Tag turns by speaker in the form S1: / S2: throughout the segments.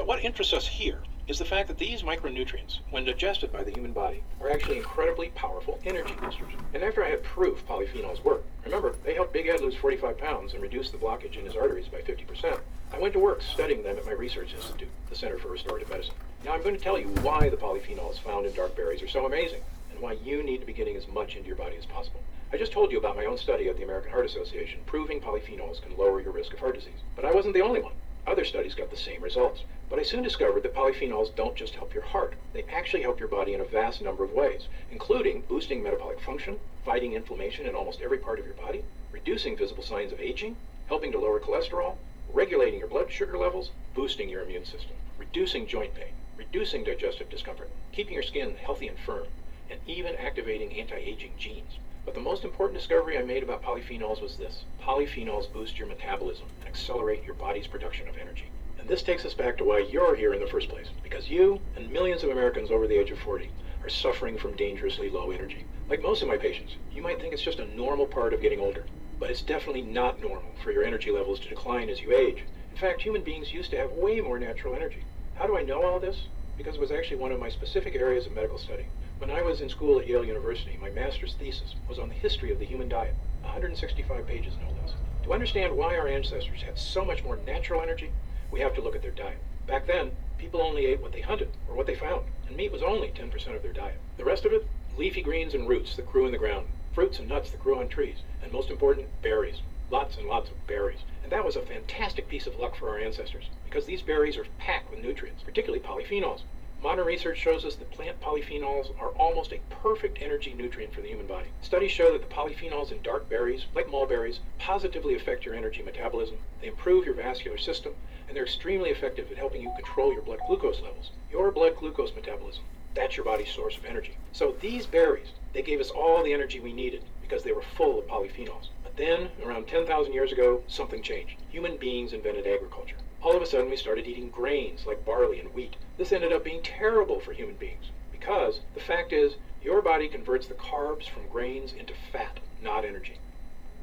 S1: But what interests us here is the fact that these micronutrients, when digested by the human body, are actually incredibly powerful energy boosters. And after I had proof polyphenols work, remember, they helped Big Ed lose 45 pounds and reduce the blockage in his arteries by 50%, I went to work studying them at my research institute, the Center for Restorative Medicine. Now I'm going to tell you why the polyphenols found in dark berries are so amazing, and why you need to be getting as much into your body as possible. I just told you about my own study at the American Heart Association proving polyphenols can lower your risk of heart disease. But I wasn't the only one. Other studies got the same results. But I soon discovered that polyphenols don't just help your heart, they actually help your body in a vast number of ways, including boosting metabolic function, fighting inflammation in almost every part of your body, reducing visible signs of aging, helping to lower cholesterol, regulating your blood sugar levels, boosting your immune system, reducing joint pain, reducing digestive discomfort, keeping your skin healthy and firm, and even activating anti aging genes. But the most important discovery I made about polyphenols was this polyphenols boost your metabolism and accelerate your body's production of energy. And this takes us back to why you're here in the first place. Because you and millions of Americans over the age of 40 are suffering from dangerously low energy. Like most of my patients, you might think it's just a normal part of getting older. But it's definitely not normal for your energy levels to decline as you age. In fact, human beings used to have way more natural energy. How do I know all this? Because it was actually one of my specific areas of medical study. When I was in school at Yale University, my master's thesis was on the history of the human diet, 165 pages no less. To understand why our ancestors had so much more natural energy, we have to look at their diet. Back then, people only ate what they hunted or what they found, and meat was only 10% of their diet. The rest of it, leafy greens and roots that grew in the ground, fruits and nuts that grew on trees, and most important, berries. Lots and lots of berries. And that was a fantastic piece of luck for our ancestors, because these berries are packed with nutrients, particularly polyphenols. Modern research shows us that plant polyphenols are almost a perfect energy nutrient for the human body. Studies show that the polyphenols in dark berries, like mulberries, positively affect your energy metabolism, they improve your vascular system, and they're extremely effective at helping you control your blood glucose levels. Your blood glucose metabolism, that's your body's source of energy. So these berries, they gave us all the energy we needed because they were full of polyphenols. But then, around 10,000 years ago, something changed. Human beings invented agriculture. All of a sudden, we started eating grains like barley and wheat. This ended up being terrible for human beings because the fact is, your body converts the carbs from grains into fat, not energy.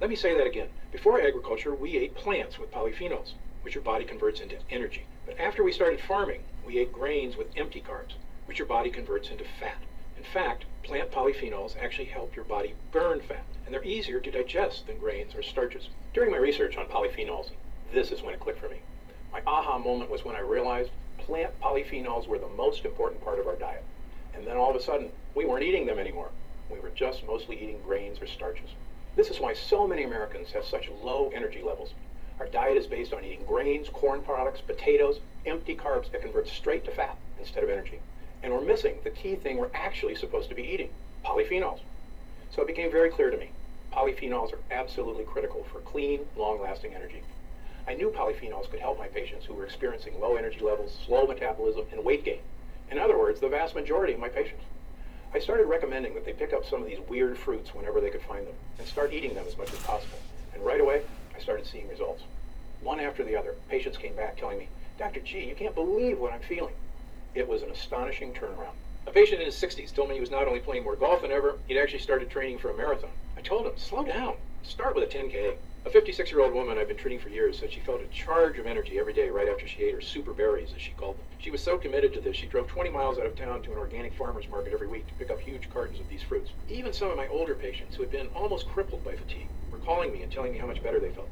S1: Let me say that again. Before agriculture, we ate plants with polyphenols, which your body converts into energy. But after we started farming, we ate grains with empty carbs, which your body converts into fat. In fact, plant polyphenols actually help your body burn fat, and they're easier to digest than grains or starches. During my research on polyphenols, this is when it clicked for me. My aha moment was when I realized plant polyphenols were the most important part of our diet. And then all of a sudden, we weren't eating them anymore. We were just mostly eating grains or starches. This is why so many Americans have such low energy levels. Our diet is based on eating grains, corn products, potatoes, empty carbs that convert straight to fat instead of energy. And we're missing the key thing we're actually supposed to be eating polyphenols. So it became very clear to me polyphenols are absolutely critical for clean, long lasting energy. I knew polyphenols could help my patients who were experiencing low energy levels, slow metabolism, and weight gain. In other words, the vast majority of my patients. I started recommending that they pick up some of these weird fruits whenever they could find them and start eating them as much as possible. And right away, I started seeing results. One after the other, patients came back telling me, Dr. G, you can't believe what I'm feeling. It was an astonishing turnaround. A patient in his 60s told me he was not only playing more golf than ever, he'd actually started training for a marathon. I told him, slow down. Start with a 10K. A 56 year old woman I've been treating for years said she felt a charge of energy every day right after she ate her super berries, as she called them. She was so committed to this, she drove 20 miles out of town to an organic farmer's market every week to pick up huge cartons of these fruits. Even some of my older patients who had been almost crippled by fatigue were calling me and telling me how much better they felt.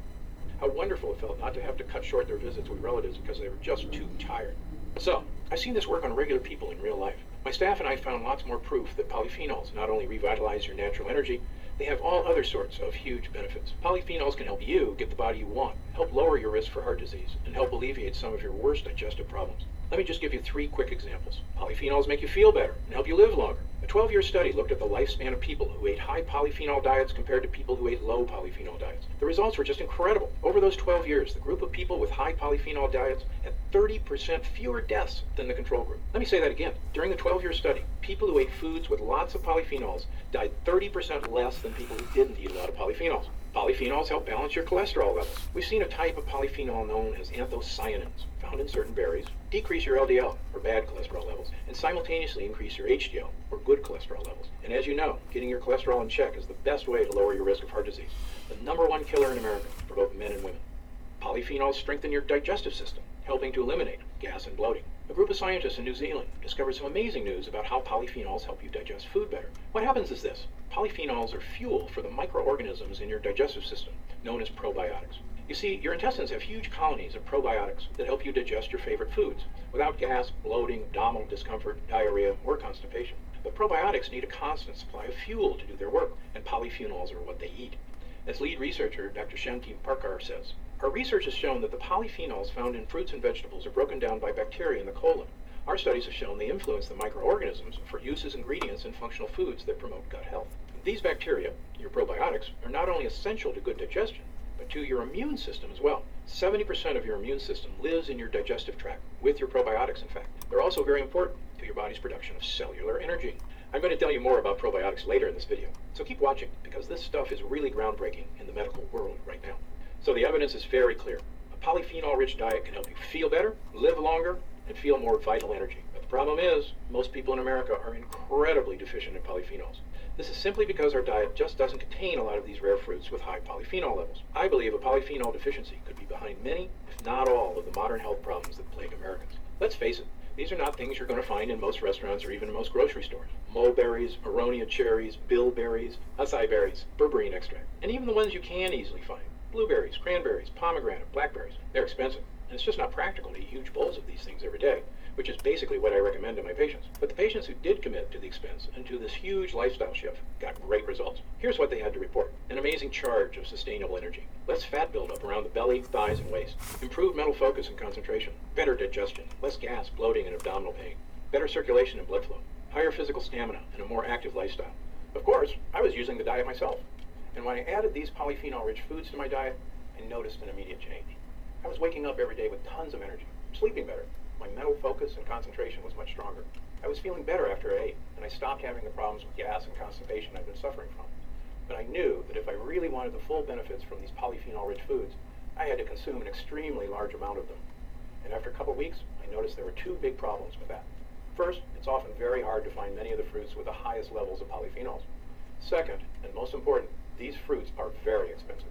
S1: How wonderful it felt not to have to cut short their visits with relatives because they were just too tired. So, I've seen this work on regular people in real life. My staff and I found lots more proof that polyphenols not only revitalize your natural energy, they have all other sorts of huge benefits. Polyphenols can help you get the body you want, help lower your risk for heart disease, and help alleviate some of your worst digestive problems. Let me just give you three quick examples. Polyphenols make you feel better and help you live longer. A 12 year study looked at the lifespan of people who ate high polyphenol diets compared to people who ate low polyphenol diets. The results were just incredible. Over those 12 years, the group of people with high polyphenol diets had 30% fewer deaths than the control group. Let me say that again. During the 12 year study, people who ate foods with lots of polyphenols died 30% less than people who didn't eat a lot of polyphenols. Polyphenols help balance your cholesterol levels. We've seen a type of polyphenol known as anthocyanins, found in certain berries, decrease your LDL, or bad cholesterol levels, and simultaneously increase your HDL, or good cholesterol levels. And as you know, getting your cholesterol in check is the best way to lower your risk of heart disease, the number one killer in America for both men and women. Polyphenols strengthen your digestive system, helping to eliminate gas and bloating. A group of scientists in New Zealand discovered some amazing news about how polyphenols help you digest food better. What happens is this polyphenols are fuel for the microorganisms in your digestive system, known as probiotics. You see, your intestines have huge colonies of probiotics that help you digest your favorite foods without gas, bloating, abdominal discomfort, diarrhea, or constipation. But probiotics need a constant supply of fuel to do their work, and polyphenols are what they eat. As lead researcher Dr. Shanthi Parkar says, our research has shown that the polyphenols found in fruits and vegetables are broken down by bacteria in the colon. Our studies have shown they influence the microorganisms for use as ingredients in functional foods that promote gut health. These bacteria, your probiotics, are not only essential to good digestion, but to your immune system as well. 70% of your immune system lives in your digestive tract, with your probiotics, in fact. They're also very important to your body's production of cellular energy. I'm going to tell you more about probiotics later in this video, so keep watching because this stuff is really groundbreaking in the medical world right now. So the evidence is very clear. A polyphenol-rich diet can help you feel better, live longer, and feel more vital energy. But the problem is, most people in America are incredibly deficient in polyphenols. This is simply because our diet just doesn't contain a lot of these rare fruits with high polyphenol levels. I believe a polyphenol deficiency could be behind many, if not all, of the modern health problems that plague Americans. Let's face it, these are not things you're going to find in most restaurants or even in most grocery stores. Mulberries, aronia cherries, bilberries, acai berries, berberine extract, and even the ones you can easily find. Blueberries, cranberries, pomegranate, blackberries. They're expensive, and it's just not practical to eat huge bowls of these things every day, which is basically what I recommend to my patients. But the patients who did commit to the expense and to this huge lifestyle shift got great results. Here's what they had to report. An amazing charge of sustainable energy. Less fat buildup around the belly, thighs, and waist. Improved mental focus and concentration. Better digestion. Less gas, bloating, and abdominal pain. Better circulation and blood flow. Higher physical stamina and a more active lifestyle. Of course, I was using the diet myself. And when I added these polyphenol-rich foods to my diet, I noticed an immediate change. I was waking up every day with tons of energy, sleeping better. My mental focus and concentration was much stronger. I was feeling better after I ate, and I stopped having the problems with gas and constipation I've been suffering from. But I knew that if I really wanted the full benefits from these polyphenol-rich foods, I had to consume an extremely large amount of them. And after a couple of weeks, I noticed there were two big problems with that. First, it's often very hard to find many of the fruits with the highest levels of polyphenols. Second, and most important, these fruits are very expensive.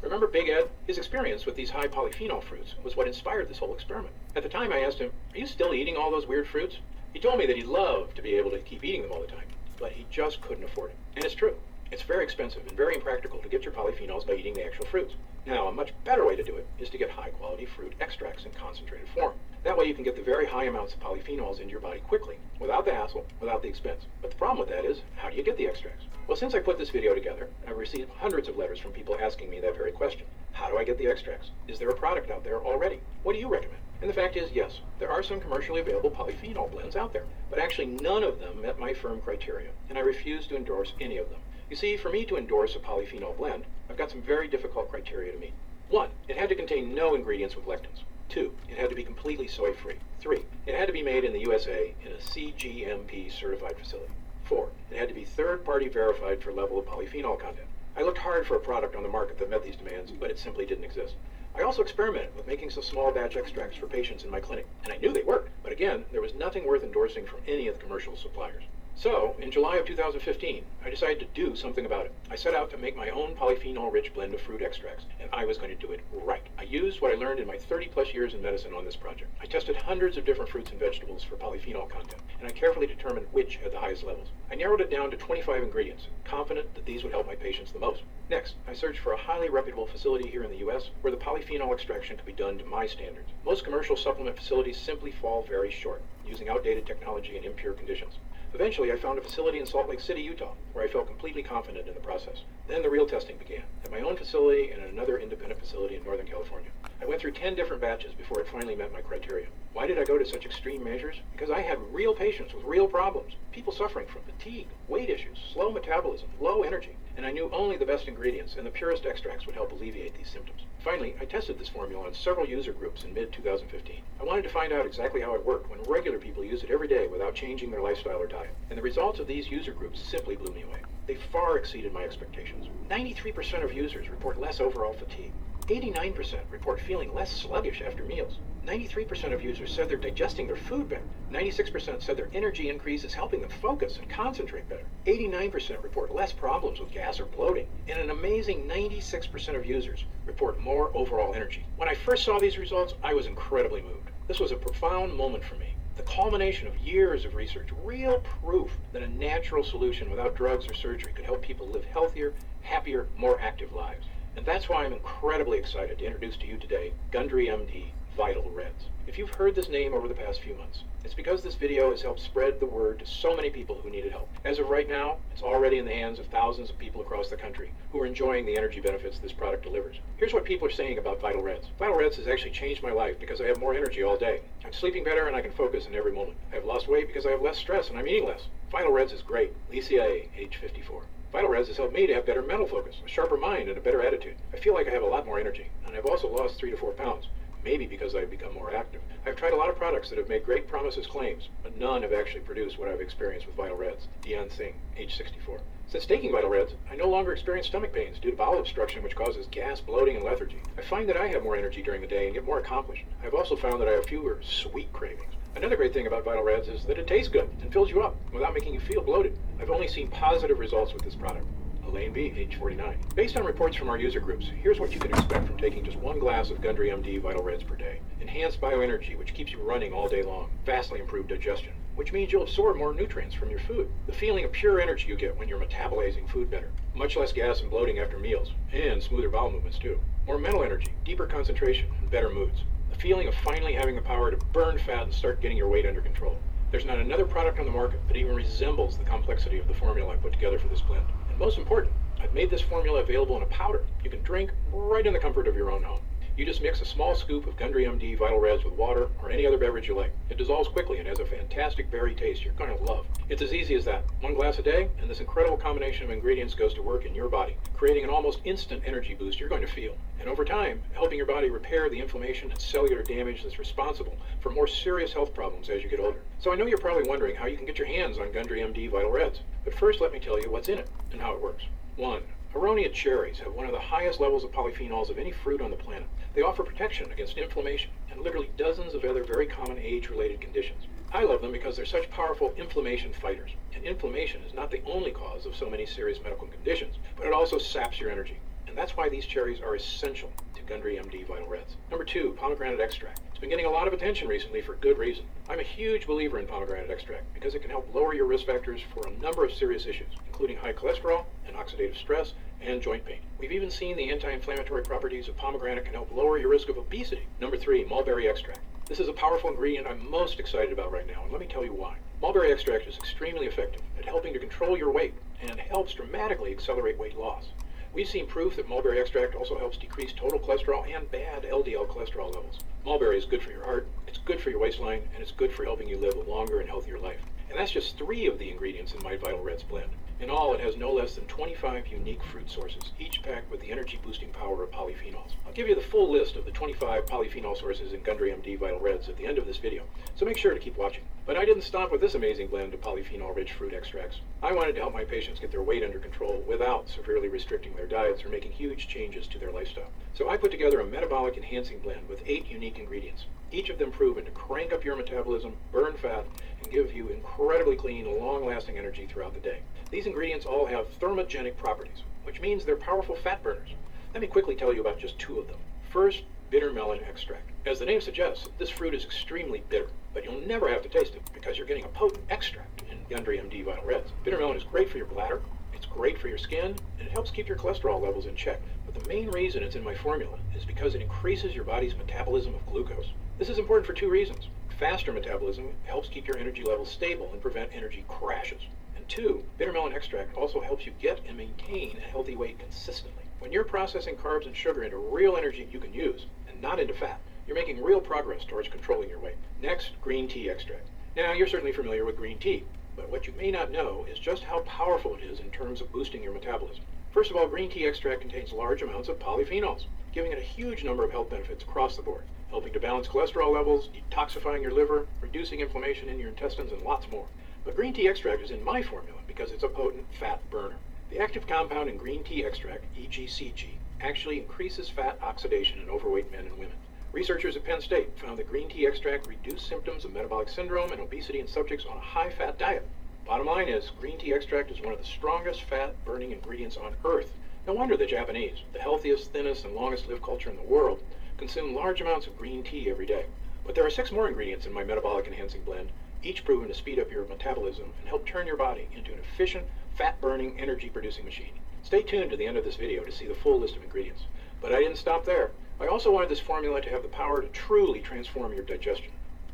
S1: Remember Big Ed? His experience with these high polyphenol fruits was what inspired this whole experiment. At the time, I asked him, Are you still eating all those weird fruits? He told me that he'd love to be able to keep eating them all the time, but he just couldn't afford it. And it's true. It's very expensive and very impractical to get your polyphenols by eating the actual fruits. Now, a much better way to do it is to get high quality fruit extracts in concentrated form. That way you can get the very high amounts of polyphenols into your body quickly, without the hassle, without the expense. But the problem with that is, how do you get the extracts? Well, since I put this video together, I've received hundreds of letters from people asking me that very question. How do I get the extracts? Is there a product out there already? What do you recommend? And the fact is, yes, there are some commercially available polyphenol blends out there, but actually none of them met my firm criteria, and I refuse to endorse any of them. You see, for me to endorse a polyphenol blend, I've got some very difficult criteria to meet. One, it had to contain no ingredients with lectins. Two, it had to be completely soy free. Three, it had to be made in the USA in a CGMP certified facility. Four, it had to be third party verified for level of polyphenol content. I looked hard for a product on the market that met these demands, but it simply didn't exist. I also experimented with making some small batch extracts for patients in my clinic, and I knew they worked, but again, there was nothing worth endorsing from any of the commercial suppliers. So, in July of 2015, I decided to do something about it. I set out to make my own polyphenol rich blend of fruit extracts, and I was going to do it right. I used what I learned in my 30 plus years in medicine on this project. I tested hundreds of different fruits and vegetables for polyphenol content, and I carefully determined which had the highest levels. I narrowed it down to 25 ingredients, confident that these would help my patients the most. Next, I searched for a highly reputable facility here in the U.S. where the polyphenol extraction could be done to my standards. Most commercial supplement facilities simply fall very short, using outdated technology and impure conditions. Eventually, I found a facility in Salt Lake City, Utah, where I felt completely confident in the process. Then the real testing began, at my own facility and at another independent facility in Northern California. I went through 10 different batches before it finally met my criteria. Why did I go to such extreme measures? Because I had real patients with real problems, people suffering from fatigue, weight issues, slow metabolism, low energy, and I knew only the best ingredients and the purest extracts would help alleviate these symptoms. Finally, I tested this formula on several user groups in mid 2015. I wanted to find out exactly how it worked when regular people use it every day without changing their lifestyle or diet. And the results of these user groups simply blew me away. They far exceeded my expectations. 93% of users report less overall fatigue. 89% report feeling less sluggish after meals. 93% of users said they're digesting their food better. 96% said their energy increase is helping them focus and concentrate better. 89% report less problems with gas or bloating. And an amazing 96% of users report more overall energy. When I first saw these results, I was incredibly moved. This was a profound moment for me. The culmination of years of research, real proof that a natural solution without drugs or surgery could help people live healthier, happier, more active lives. And that's why I'm incredibly excited to introduce to you today Gundry MD Vital Reds. If you've heard this name over the past few months, it's because this video has helped spread the word to so many people who needed help. As of right now, it's already in the hands of thousands of people across the country who are enjoying the energy benefits this product delivers. Here's what people are saying about Vital Reds. Vital Reds has actually changed my life because I have more energy all day. I'm sleeping better and I can focus in every moment. I have lost weight because I have less stress and I'm eating less. Vital Reds is great. Lisa A, age 54. Vital Reds has helped me to have better mental focus, a sharper mind, and a better attitude. I feel like I have a lot more energy, and I've also lost three to four pounds maybe because I've become more active. I've tried a lot of products that have made great promises claims, but none have actually produced what I've experienced with Vital Reds. Dion Singh, age 64. Since taking Vital Reds, I no longer experience stomach pains due to bowel obstruction, which causes gas, bloating, and lethargy. I find that I have more energy during the day and get more accomplished. I've also found that I have fewer sweet cravings. Another great thing about Vital Reds is that it tastes good and fills you up without making you feel bloated. I've only seen positive results with this product. Elaine B., age 49. Based on reports from our user groups, here's what you can expect from taking just one glass of Gundry MD Vital Reds per day. Enhanced bioenergy, which keeps you running all day long. Vastly improved digestion, which means you'll absorb more nutrients from your food. The feeling of pure energy you get when you're metabolizing food better. Much less gas and bloating after meals, and smoother bowel movements too. More mental energy, deeper concentration, and better moods. Feeling of finally having the power to burn fat and start getting your weight under control. There's not another product on the market that even resembles the complexity of the formula I put together for this blend. And most important, I've made this formula available in a powder you can drink right in the comfort of your own home. You just mix a small scoop of Gundry MD Vital Reds with water or any other beverage you like. It dissolves quickly and has a fantastic berry taste you're going to love. It's as easy as that. One glass a day, and this incredible combination of ingredients goes to work in your body, creating an almost instant energy boost you're going to feel. And over time, helping your body repair the inflammation and cellular damage that's responsible for more serious health problems as you get older. So I know you're probably wondering how you can get your hands on Gundry MD Vital Reds. But first, let me tell you what's in it and how it works. 1. Aronia cherries have one of the highest levels of polyphenols of any fruit on the planet. They offer protection against inflammation and literally dozens of other very common age-related conditions. I love them because they're such powerful inflammation fighters. And inflammation is not the only cause of so many serious medical conditions, but it also saps your energy. And that's why these cherries are essential to Gundry MD Vital Reds. Number two, pomegranate extract. It's been getting a lot of attention recently for good reason. I'm a huge believer in pomegranate extract because it can help lower your risk factors for a number of serious issues, including high cholesterol and oxidative stress and joint pain. We've even seen the anti-inflammatory properties of pomegranate can help lower your risk of obesity. Number three, mulberry extract. This is a powerful ingredient I'm most excited about right now, and let me tell you why. Mulberry extract is extremely effective at helping to control your weight and helps dramatically accelerate weight loss. We've seen proof that mulberry extract also helps decrease total cholesterol and bad LDL cholesterol levels. Mulberry is good for your heart, it's good for your waistline, and it's good for helping you live a longer and healthier life. And that's just three of the ingredients in my Vital Reds blend. In all, it has no less than 25 unique fruit sources, each packed with the energy boosting power of polyphenols. I'll give you the full list of the 25 polyphenol sources in Gundry MD Vital Reds at the end of this video, so make sure to keep watching. But I didn't stop with this amazing blend of polyphenol rich fruit extracts. I wanted to help my patients get their weight under control without severely restricting their diets or making huge changes to their lifestyle. So I put together a metabolic enhancing blend with eight unique ingredients, each of them proven to crank up your metabolism, burn fat, and give you incredibly clean, long-lasting energy throughout the day. These ingredients all have thermogenic properties, which means they're powerful fat burners. Let me quickly tell you about just two of them. First, bitter melon extract. As the name suggests, this fruit is extremely bitter, but you'll never have to taste it because you're getting a potent extract in Gundry MD Vital Reds. Bitter melon is great for your bladder, it's great for your skin, and it helps keep your cholesterol levels in check. But the main reason it's in my formula is because it increases your body's metabolism of glucose. This is important for two reasons. Faster metabolism helps keep your energy levels stable and prevent energy crashes. And Two, bitter melon extract also helps you get and maintain a healthy weight consistently. When you're processing carbs and sugar into real energy you can use, and not into fat, you're making real progress towards controlling your weight. Next, green tea extract. Now, you're certainly familiar with green tea, but what you may not know is just how powerful it is in terms of boosting your metabolism. First of all, green tea extract contains large amounts of polyphenols, giving it a huge number of health benefits across the board, helping to balance cholesterol levels, detoxifying your liver, reducing inflammation in your intestines, and lots more. But green tea extract is in my formula because it's a potent fat burner. The active compound in green tea extract, EGCG, actually increases fat oxidation in overweight men and women. Researchers at Penn State found that green tea extract reduced symptoms of metabolic syndrome and obesity in subjects on a high fat diet. Bottom line is, green tea extract is one of the strongest fat burning ingredients on earth. No wonder the Japanese, the healthiest, thinnest, and longest lived culture in the world, consume large amounts of green tea every day. But there are six more ingredients in my metabolic enhancing blend, each proven to speed up your metabolism and help turn your body into an efficient, fat burning, energy producing machine. Stay tuned to the end of this video to see the full list of ingredients. But I didn't stop there. I also wanted this formula to have the power to truly transform your digestion.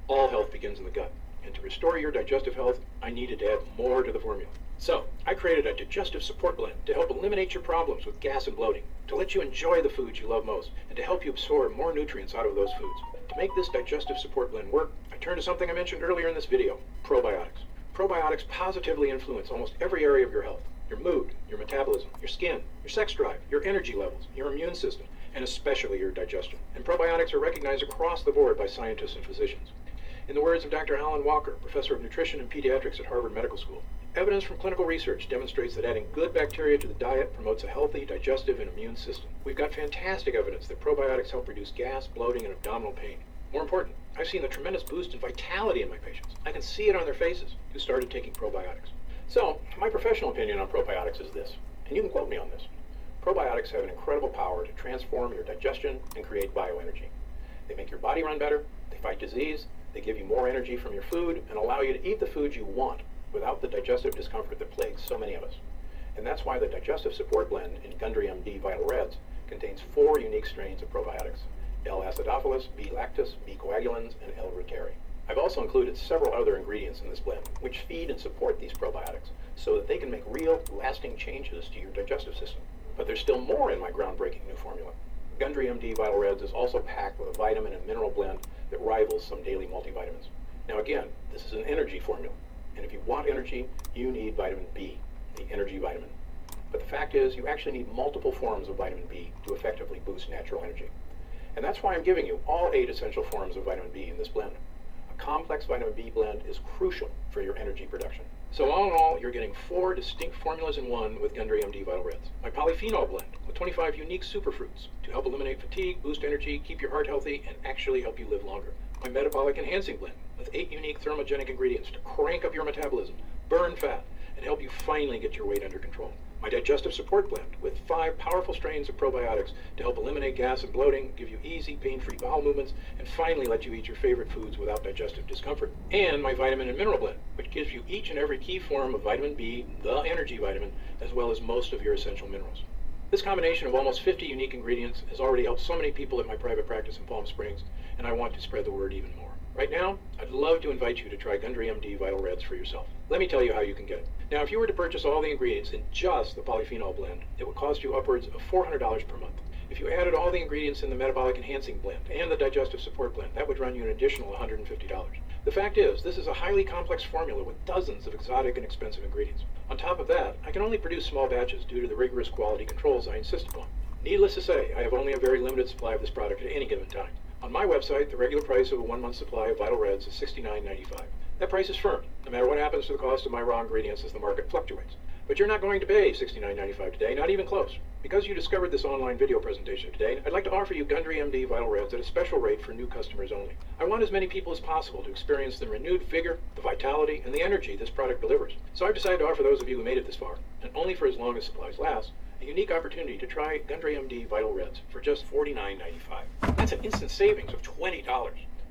S1: All health begins in the gut, and to restore your digestive health, I needed to add more to the formula. So, I created a digestive support blend to help eliminate your problems with gas and bloating, to let you enjoy the foods you love most, and to help you absorb more nutrients out of those foods. To make this digestive support blend work, I turn to something I mentioned earlier in this video, probiotics. Probiotics positively influence almost every area of your health. Your mood, your metabolism, your skin, your sex drive, your energy levels, your immune system, and especially your digestion. And probiotics are recognized across the board by scientists and physicians. In the words of Dr. Allan Walker, professor of nutrition and pediatrics at Harvard Medical School, evidence from clinical research demonstrates that adding good bacteria to the diet promotes a healthy digestive and immune system. We've got fantastic evidence that probiotics help reduce gas, bloating, and abdominal pain. More important, I've seen a tremendous boost in vitality in my patients. I can see it on their faces who started taking probiotics. So, my professional opinion on probiotics is this, and you can quote me on this. Probiotics have an incredible power to transform your digestion and create bioenergy. They make your body run better, they fight disease, they give you more energy from your food, and allow you to eat the foods you want without the digestive discomfort that plagues so many of us. And that's why the digestive support blend in Gundry MD Vital Reds contains four unique strains of probiotics L. acidophilus, B. lactis, B. coagulans, and L. reuteri. I've also included several other ingredients in this blend, which feed and support these probiotics, so that they can make real, lasting changes to your digestive system. But there's still more in my groundbreaking new formula. Gundry MD Vital Reds is also packed with a vitamin and mineral blend that rivals some daily multivitamins. Now again, this is an energy formula, and if you want energy, you need vitamin B, the energy vitamin. But the fact is, you actually need multiple forms of vitamin B to effectively boost natural energy. And that's why I'm giving you all eight essential forms of vitamin B in this blend. A complex vitamin B blend is crucial for your energy production. So all in all, you're getting four distinct formulas in one with Gundry MD Vital Reds. My polyphenol blend with 25 unique superfruits to help eliminate fatigue, boost energy, keep your heart healthy, and actually help you live longer. My metabolic enhancing blend with eight unique thermogenic ingredients to crank up your metabolism, burn fat, and help you finally get your weight under control my digestive support blend with five powerful strains of probiotics to help eliminate gas and bloating, give you easy, pain-free bowel movements, and finally let you eat your favorite foods without digestive discomfort. And my vitamin and mineral blend, which gives you each and every key form of vitamin B, the energy vitamin, as well as most of your essential minerals. This combination of almost 50 unique ingredients has already helped so many people at my private practice in Palm Springs, and I want to spread the word even more. Right now, I'd love to invite you to try Gundry MD Vital Reds for yourself. Let me tell you how you can get it. Now, if you were to purchase all the ingredients in just the polyphenol blend, it would cost you upwards of $400 per month. If you added all the ingredients in the metabolic enhancing blend and the digestive support blend, that would run you an additional $150. The fact is, this is a highly complex formula with dozens of exotic and expensive ingredients. On top of that, I can only produce small batches due to the rigorous quality controls I insist upon. Needless to say, I have only a very limited supply of this product at any given time. On my website, the regular price of a one-month supply of Vital Reds is $69.95. That price is firm, no matter what happens to the cost of my raw ingredients as the market fluctuates. But you're not going to pay $69.95 today, not even close. Because you discovered this online video presentation today, I'd like to offer you Gundry MD Vital Reds at a special rate for new customers only. I want as many people as possible to experience the renewed vigor, the vitality, and the energy this product delivers. So I've decided to offer those of you who made it this far, and only for as long as supplies last, a unique opportunity to try Gundry MD Vital Reds for just $49.95. That's an instant savings of $20.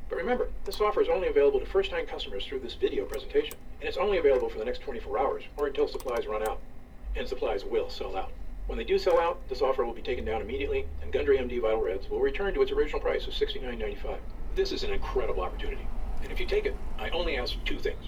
S1: But remember, this offer is only available to first-time customers through this video presentation, and it's only available for the next 24 hours or until supplies run out. And supplies will sell out. When they do sell out, this offer will be taken down immediately, and Gundry MD Vital Reds will return to its original price of $69.95. This is an incredible opportunity, and if you take it, I only ask two things.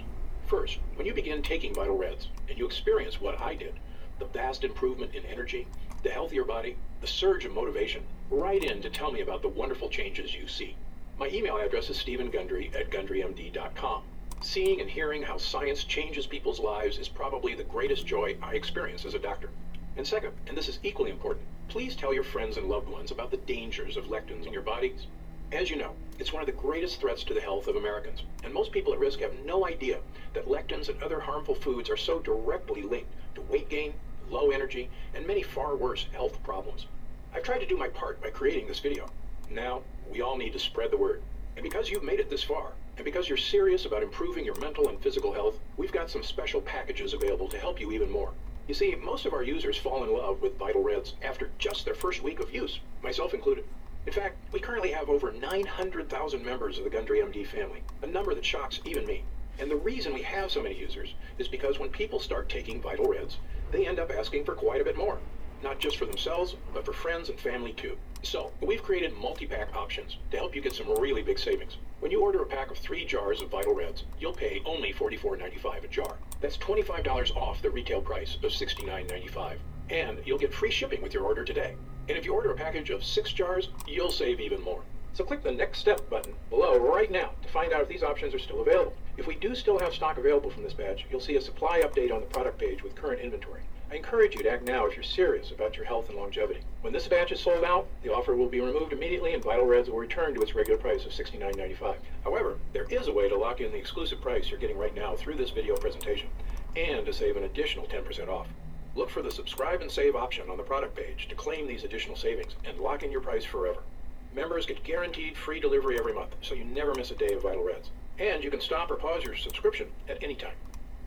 S1: First, when you begin taking Vital Reds, and you experience what I did, the vast improvement in energy, the healthier body, the surge of motivation, write in to tell me about the wonderful changes you see. My email address is stephengundry at gundrymd.com. Seeing and hearing how science changes people's lives is probably the greatest joy I experience as a doctor. And second, and this is equally important, please tell your friends and loved ones about the dangers of lectins in your bodies. As you know, it's one of the greatest threats to the health of Americans, and most people at risk have no idea that lectins and other harmful foods are so directly linked to weight gain, low energy, and many far worse health problems. I've tried to do my part by creating this video. Now, we all need to spread the word. And because you've made it this far, and because you're serious about improving your mental and physical health, we've got some special packages available to help you even more. You see, most of our users fall in love with Vital Reds after just their first week of use, myself included. In fact, we currently have over 900,000 members of the Gundry MD family, a number that shocks even me. And the reason we have so many users is because when people start taking Vital Reds, they end up asking for quite a bit more. Not just for themselves, but for friends and family too. So, we've created multi-pack options to help you get some really big savings. When you order a pack of three jars of Vital Reds, you'll pay only $44.95 a jar. That's $25 off the retail price of $69.95. And you'll get free shipping with your order today. And if you order a package of six jars, you'll save even more. So click the Next Step button below right now to find out if these options are still available. If we do still have stock available from this batch, you'll see a supply update on the product page with current inventory. I encourage you to act now if you're serious about your health and longevity. When this batch is sold out, the offer will be removed immediately and Vital Reds will return to its regular price of $69.95. However, there is a way to lock in the exclusive price you're getting right now through this video presentation and to save an additional 10% off. Look for the subscribe and save option on the product page to claim these additional savings and lock in your price forever. Members get guaranteed free delivery every month, so you never miss a day of Vital Reds. And you can stop or pause your subscription at any time.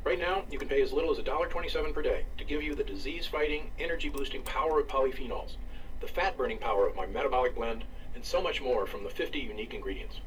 S1: Right now, you can pay as little as $1.27 per day to give you the disease-fighting, energy-boosting power of polyphenols, the fat-burning power of my metabolic blend, and so much more from the 50 unique ingredients.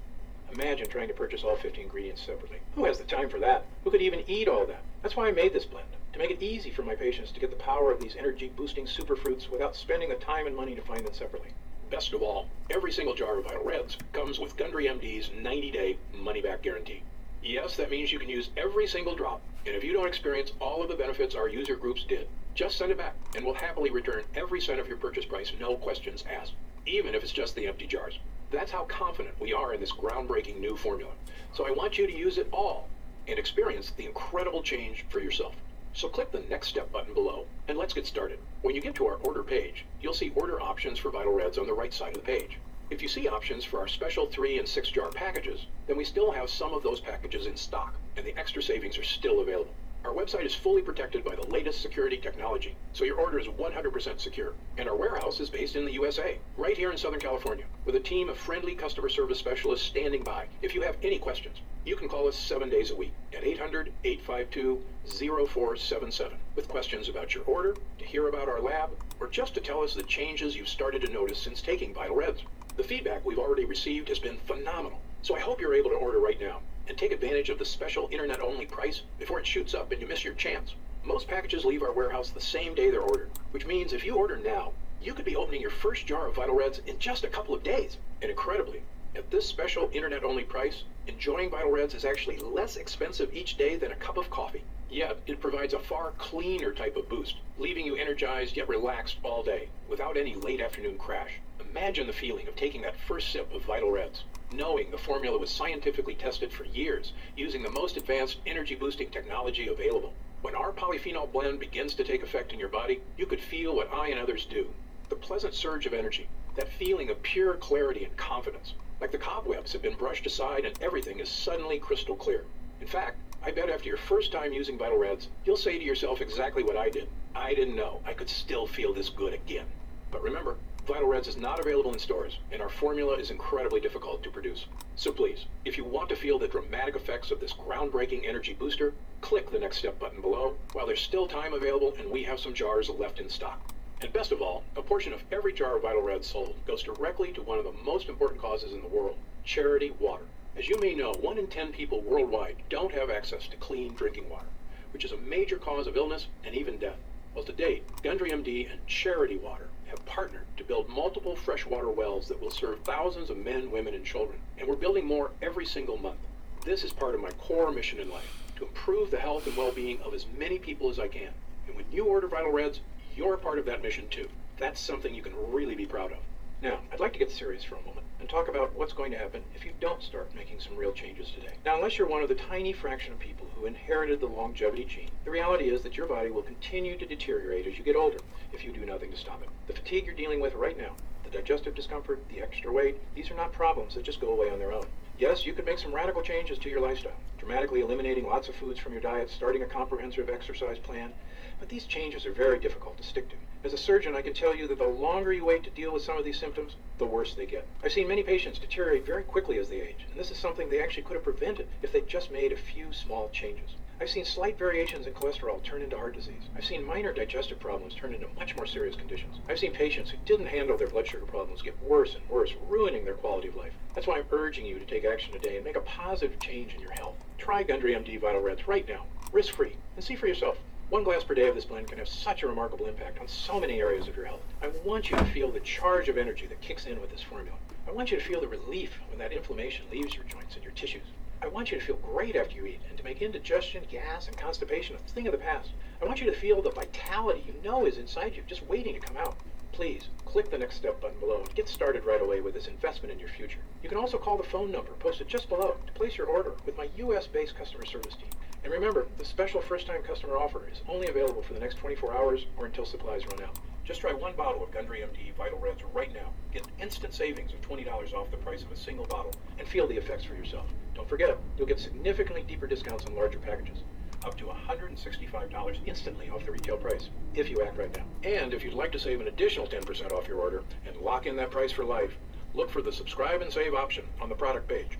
S1: Imagine trying to purchase all 50 ingredients separately. Who has the time for that? Who could even eat all that? That's why I made this blend, to make it easy for my patients to get the power of these energy-boosting superfruits without spending the time and money to find them separately. Best of all, every single jar of Vital Reds comes with Gundry MD's 90-day money-back guarantee. Yes, that means you can use every single drop, and if you don't experience all of the benefits our user groups did, just send it back, and we'll happily return every cent of your purchase price, no questions asked, even if it's just the empty jars. That's how confident we are in this groundbreaking new formula. So I want you to use it all and experience the incredible change for yourself. So click the Next Step button below, and let's get started. When you get to our order page, you'll see order options for Vital Reds on the right side of the page. If you see options for our special 3 and 6 jar packages, then we still have some of those packages in stock, and the extra savings are still available. Our website is fully protected by the latest security technology, so your order is 100% secure. And our warehouse is based in the USA, right here in Southern California, with a team of friendly customer service specialists standing by. If you have any questions, you can call us seven days a week at 800 852 0477 with questions about your order, to hear about our lab, or just to tell us the changes you've started to notice since taking Vital Reds. The feedback we've already received has been phenomenal, so I hope you're able to order right now and take advantage of the special internet only price before it shoots up and you miss your chance. Most packages leave our warehouse the same day they're ordered, which means if you order now, you could be opening your first jar of Vital Reds in just a couple of days. And incredibly, at this special internet only price, enjoying Vital Reds is actually less expensive each day than a cup of coffee. Yet, it provides a far cleaner type of boost, leaving you energized yet relaxed all day, without any late afternoon crash. Imagine the feeling of taking that first sip of Vital Reds knowing the formula was scientifically tested for years using the most advanced energy boosting technology available. When our polyphenol blend begins to take effect in your body, you could feel what I and others do. The pleasant surge of energy, that feeling of pure clarity and confidence. Like the cobwebs have been brushed aside and everything is suddenly crystal clear. In fact, I bet after your first time using Vital Reds, you'll say to yourself exactly what I did. I didn't know I could still feel this good again. But remember, Vital Reds is not available in stores, and our formula is incredibly difficult to produce. So please, if you want to feel the dramatic effects of this groundbreaking energy booster, click the Next Step button below while there's still time available and we have some jars left in stock. And best of all, a portion of every jar of Vital Red sold goes directly to one of the most important causes in the world, charity water. As you may know, 1 in 10 people worldwide don't have access to clean drinking water, which is a major cause of illness and even death. Well, to date, Gundry MD and Charity Water have partnered to build multiple freshwater wells that will serve thousands of men, women, and children. And we're building more every single month. This is part of my core mission in life to improve the health and well being of as many people as I can. And when you order Vital Reds, you're a part of that mission too. That's something you can really be proud of. Now, I'd like to get serious for a moment and talk about what's going to happen if you don't start making some real changes today. Now, unless you're one of the tiny fraction of people who inherited the longevity gene, the reality is that your body will continue to deteriorate as you get older if you do nothing to stop it. The fatigue you're dealing with right now, the digestive discomfort, the extra weight, these are not problems that just go away on their own. Yes, you could make some radical changes to your lifestyle, dramatically eliminating lots of foods from your diet, starting a comprehensive exercise plan, but these changes are very difficult to stick to. As a surgeon, I can tell you that the longer you wait to deal with some of these symptoms, the worse they get. I've seen many patients deteriorate very quickly as they age, and this is something they actually could have prevented if they just made a few small changes. I've seen slight variations in cholesterol turn into heart disease. I've seen minor digestive problems turn into much more serious conditions. I've seen patients who didn't handle their blood sugar problems get worse and worse, ruining their quality of life. That's why I'm urging you to take action today and make a positive change in your health. Try Gundry MD Vital Reds right now, risk free, and see for yourself. One glass per day of this blend can have such a remarkable impact on so many areas of your health. I want you to feel the charge of energy that kicks in with this formula. I want you to feel the relief when that inflammation leaves your joints and your tissues. I want you to feel great after you eat and to make indigestion, gas, and constipation a thing of the past. I want you to feel the vitality you know is inside you, just waiting to come out. Please click the next step button below and get started right away with this investment in your future. You can also call the phone number posted just below to place your order with my US based customer service team. And remember, the special first time customer offer is only available for the next 24 hours or until supplies run out. Just try one bottle of Gundry MD Vital Reds right now. Get instant savings of $20 off the price of a single bottle and feel the effects for yourself. Don't forget, you'll get significantly deeper discounts on larger packages. Up to $165 instantly off the retail price, if you act right now. And if you'd like to save an additional 10% off your order and lock in that price for life, look for the subscribe and save option on the product page.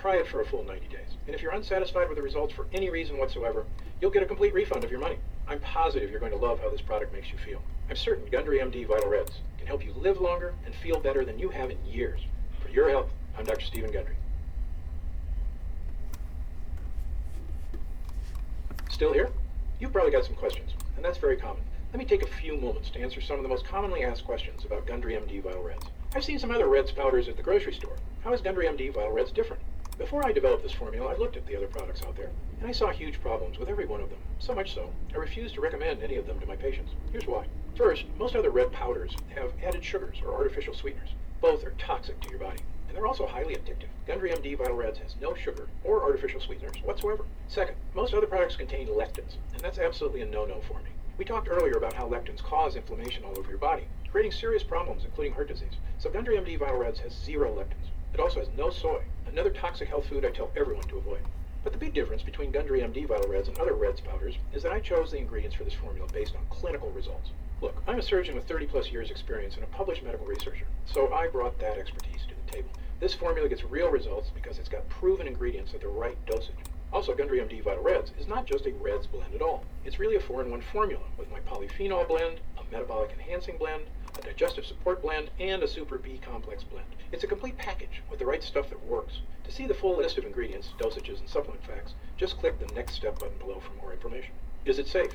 S1: Try it for a full 90 days. And if you're unsatisfied with the results for any reason whatsoever, you'll get a complete refund of your money. I'm positive you're going to love how this product makes you feel. I'm certain Gundry MD Vital Reds can help you live longer and feel better than you have in years. For your health, I'm Dr. Stephen Gundry. Still here? You've probably got some questions, and that's very common. Let me take a few moments to answer some of the most commonly asked questions about Gundry MD Vital Reds. I've seen some other Reds powders at the grocery store. How is Gundry MD Vital Reds different? Before I developed this formula, I looked at the other products out there, and I saw huge problems with every one of them. So much so, I refused to recommend any of them to my patients. Here's why. First, most other red powders have added sugars or artificial sweeteners. Both are toxic to your body, and they're also highly addictive. Gundry MD Vital Reds has no sugar or artificial sweeteners whatsoever. Second, most other products contain lectins, and that's absolutely a no-no for me. We talked earlier about how lectins cause inflammation all over your body, creating serious problems, including heart disease. So Gundry MD Vital Reds has zero lectins. It also has no soy, another toxic health food I tell everyone to avoid. But the big difference between Gundry MD Vital Reds and other Reds powders is that I chose the ingredients for this formula based on clinical results. Look, I'm a surgeon with 30 plus years experience and a published medical researcher, so I brought that expertise to the table. This formula gets real results because it's got proven ingredients at the right dosage. Also, Gundry MD Vital Reds is not just a Reds blend at all. It's really a 4-in-1 formula with my polyphenol blend, a metabolic enhancing blend, a digestive support blend, and a super B complex blend. It's a complete package with the right stuff that works. To see the full list of ingredients, dosages, and supplement facts, just click the next step button below for more information. Is it safe?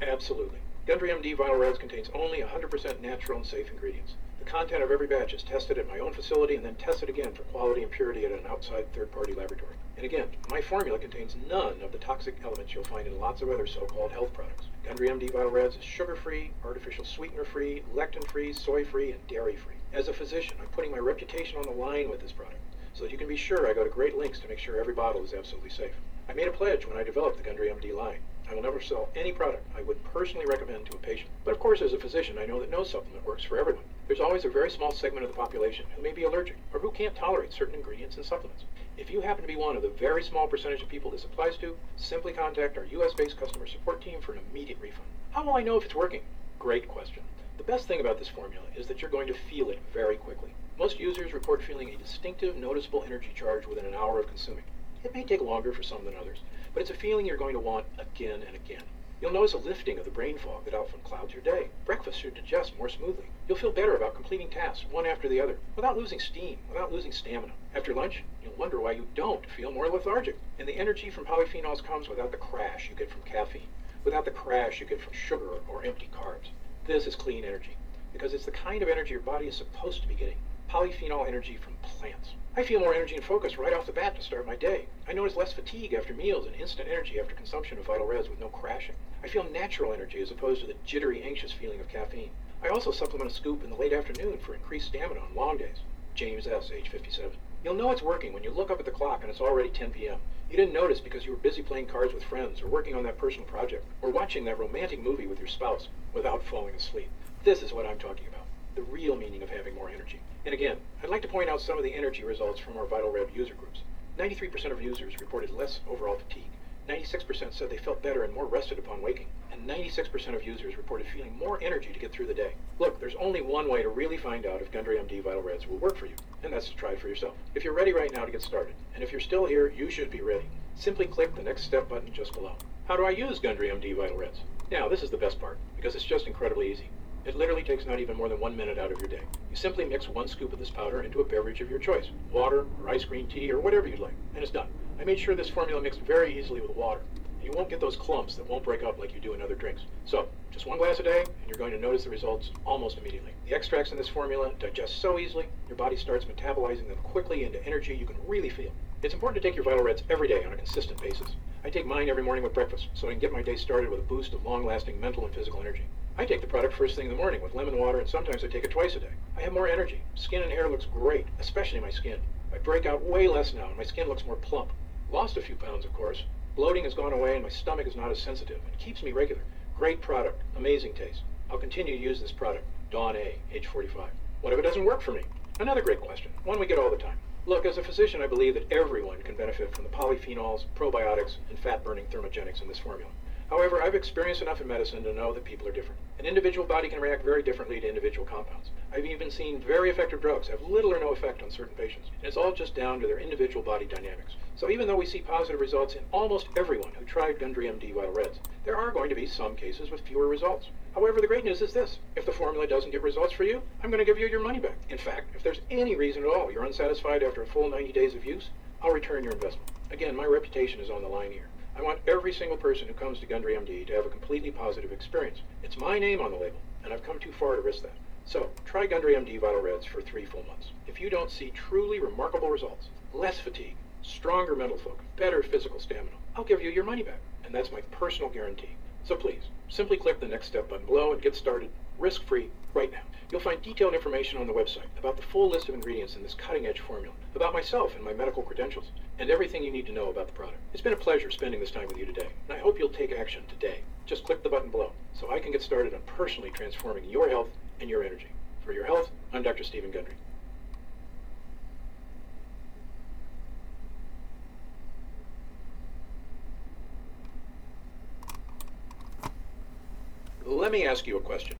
S1: Absolutely. Gundry MD Vital Reds contains only 100% natural and safe ingredients. The content of every batch is tested at my own facility and then tested again for quality and purity at an outside third-party laboratory. And again, my formula contains none of the toxic elements you'll find in lots of other so-called health products. Gundry MD Vital Reds is sugar-free, artificial sweetener-free, lectin-free, soy-free, and dairy-free. As a physician, I'm putting my reputation on the line with this product, so that you can be sure I go to great lengths to make sure every bottle is absolutely safe. I made a pledge when I developed the Gundry MD line. I will never sell any product I would personally recommend to a patient. But of course, as a physician, I know that no supplement works for everyone. There's always a very small segment of the population who may be allergic or who can't tolerate certain ingredients and supplements. If you happen to be one of the very small percentage of people this applies to, simply contact our US based customer support team for an immediate refund. How will I know if it's working? Great question. The best thing about this formula is that you're going to feel it very quickly. Most users report feeling a distinctive, noticeable energy charge within an hour of consuming. It may take longer for some than others, but it's a feeling you're going to want again and again. You'll notice a lifting of the brain fog that often clouds your day. Breakfast should digest more smoothly. You'll feel better about completing tasks one after the other, without losing steam, without losing stamina. After lunch, you'll wonder why you don't feel more lethargic. And the energy from polyphenols comes without the crash you get from caffeine, without the crash you get from sugar or empty carbs. This is clean energy, because it's the kind of energy your body is supposed to be getting polyphenol energy from I feel more energy and focus right off the bat to start my day. I notice less fatigue after meals and instant energy after consumption of Vital Reds with no crashing. I feel natural energy as opposed to the jittery, anxious feeling of caffeine. I also supplement a scoop in the late afternoon for increased stamina on long days. James S., age 57. You'll know it's working when you look up at the clock and it's already 10 p.m. You didn't notice because you were busy playing cards with friends or working on that personal project or watching that romantic movie with your spouse without falling asleep. This is what I'm talking about. The real meaning of having more energy. And again, I'd like to point out some of the energy results from our Vital Red user groups. 93% of users reported less overall fatigue. 96% said they felt better and more rested upon waking. And 96% of users reported feeling more energy to get through the day. Look, there's only one way to really find out if Gundry MD Vital Reds will work for you, and that's to try it for yourself. If you're ready right now to get started, and if you're still here, you should be ready. Simply click the next step button just below. How do I use Gundry MD Vital Reds? Now, this is the best part, because it's just incredibly easy. It literally takes not even more than one minute out of your day. You simply mix one scoop of this powder into a beverage of your choice water, or ice green tea, or whatever you'd like, and it's done. I made sure this formula mixed very easily with water. You won't get those clumps that won't break up like you do in other drinks. So, just one glass a day, and you're going to notice the results almost immediately. The extracts in this formula digest so easily, your body starts metabolizing them quickly into energy you can really feel. It's important to take your Vital Reds every day on a consistent basis. I take mine every morning with breakfast, so I can get my day started with a boost of long lasting mental and physical energy. I take the product first thing in the morning with lemon water, and sometimes I take it twice a day. I have more energy. Skin and hair looks great, especially my skin. I break out way less now, and my skin looks more plump. Lost a few pounds, of course, Bloating has gone away and my stomach is not as sensitive. It keeps me regular. Great product. Amazing taste. I'll continue to use this product. Dawn A, age 45. What if it doesn't work for me? Another great question. One we get all the time. Look, as a physician, I believe that everyone can benefit from the polyphenols, probiotics, and fat burning thermogenics in this formula. However, I've experienced enough in medicine to know that people are different. An individual body can react very differently to individual compounds. I've even seen very effective drugs have little or no effect on certain patients, and it's all just down to their individual body dynamics. So even though we see positive results in almost everyone who tried Gundry MD Vital Reds, there are going to be some cases with fewer results. However, the great news is this. If the formula doesn't get results for you, I'm going to give you your money back. In fact, if there's any reason at all you're unsatisfied after a full 90 days of use, I'll return your investment. Again, my reputation is on the line here. I want every single person who comes to Gundry MD to have a completely positive experience. It's my name on the label, and I've come too far to risk that. So, try Gundry MD Vital Reds for three full months. If you don't see truly remarkable results, less fatigue, stronger mental focus, better physical stamina, I'll give you your money back. And that's my personal guarantee. So please, simply click the next step button below and get started risk-free right now. You'll find detailed information on the website about the full list of ingredients in this cutting-edge formula, about myself and my medical credentials, and everything you need to know about the product. It's been a pleasure spending this time with you today, and I hope you'll take action today. Just click the button below so I can get started on personally transforming your health and your energy. For your health, I'm Dr. Steven Gundry. Let me ask you a question.